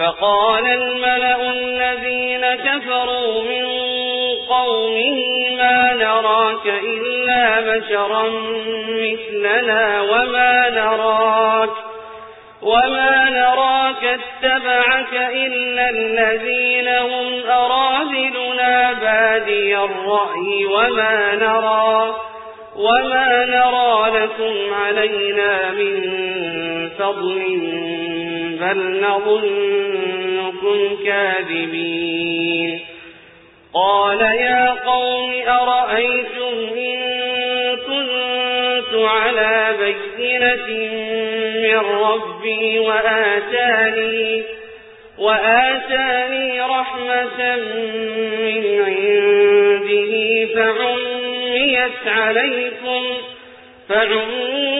فقال الملأ الذين كفروا من قومه ما نراك إلا بشرا مثلنا وما نراك وما نراك اتبعك إلا الذين هم أراذلنا بادي الرأي وما نرى وما نرى لكم علينا من فضل بل نظنكم كاذبين قال يا قوم أرأيتم إن كنت على بينة من ربي وآتاني وآتاني رحمة من عنده فعميت عليكم فعميت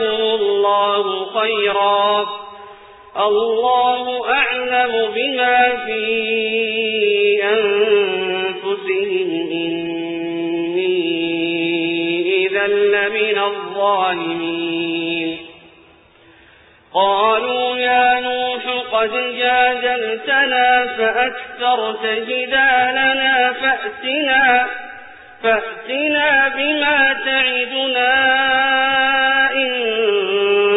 يؤتيه الله خيرا. الله أعلم بما في أنفسهم. إني إذا لمن الظالمين. قالوا يا نوح قد جادلتنا فأكثرت جدالنا فأتنا, فأتنا بما تعدنا.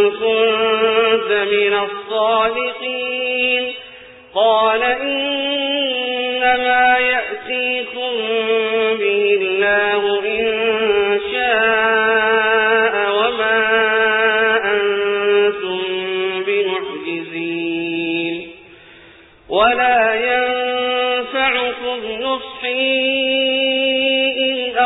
كنت من الصادقين. قال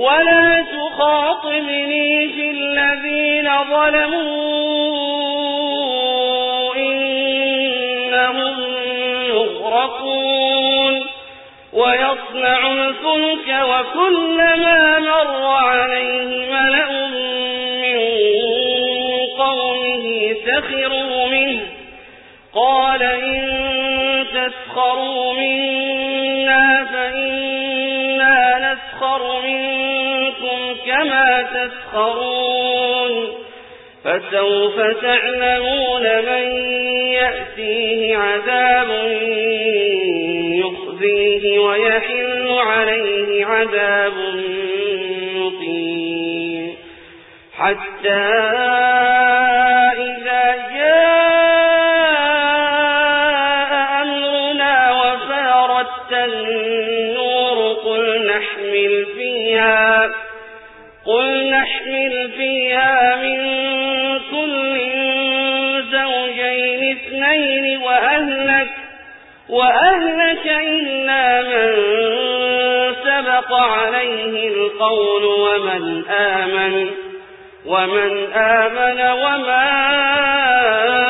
ولا تخاطبني في الذين ظلموا إنهم يغرقون ويصنع الفلك وكلما مر عليه ملأ من قومه سخروا منه قال إن تسخروا منا فإنا نسخر منكم كما تسخرون فسوف تعلمون من يأتيه عذاب يخزيه ويحل عليه عذاب مقيم حتى وأهلك إلا من سبق عليه القول ومن آمن ومن آمن وما آمن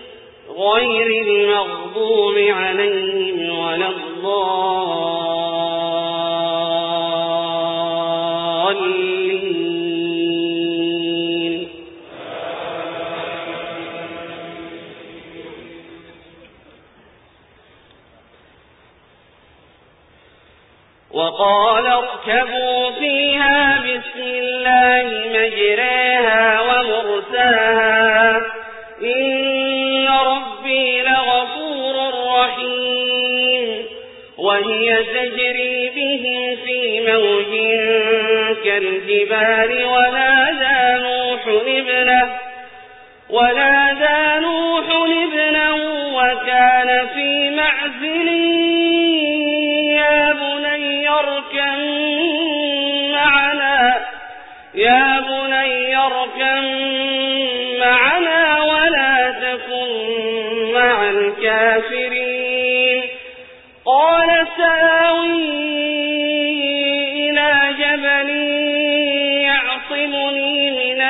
غير المغضوب عليهم ولا الضالين. وقال اركبوا فيها بسم الله تجري بهم في موج كالجبال ونادى نوح ابنه ونادى نادى نوح ابنه وكان في معزل يا بني اركم معنا يا بني اركم معنا ولا تكن مع الكافرين. قال ساوي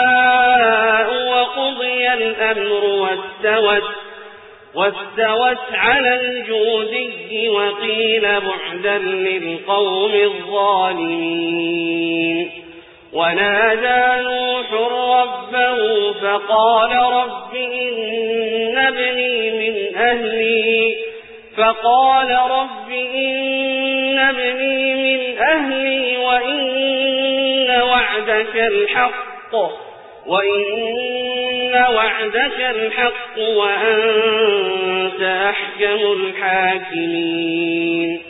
الماء وقضي الأمر واستوت واستوت على الجودي وقيل بعدا للقوم الظالمين ونادى نوح ربه فقال رب إن ابني من أهلي فقال رب إن ابني من أهلي وإن وعدك الحق وإن وعدك الحق وأنت أحكم الحاكمين.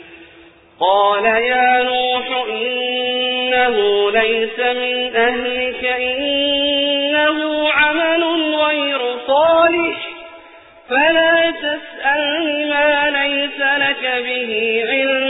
قال يا نوح إنه ليس من أهلك إنه عمل غير صالح فلا تسألني ما ليس لك به علم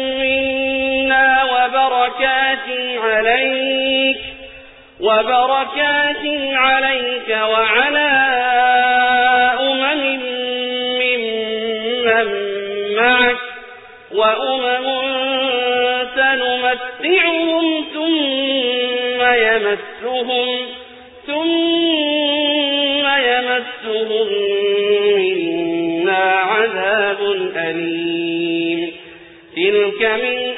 وبركات عليك وبركات عليك وعلى أمم ممن معك وأمم سنمتعهم ثم يمسهم ثم يمسهم منا عذاب أليم. تلك من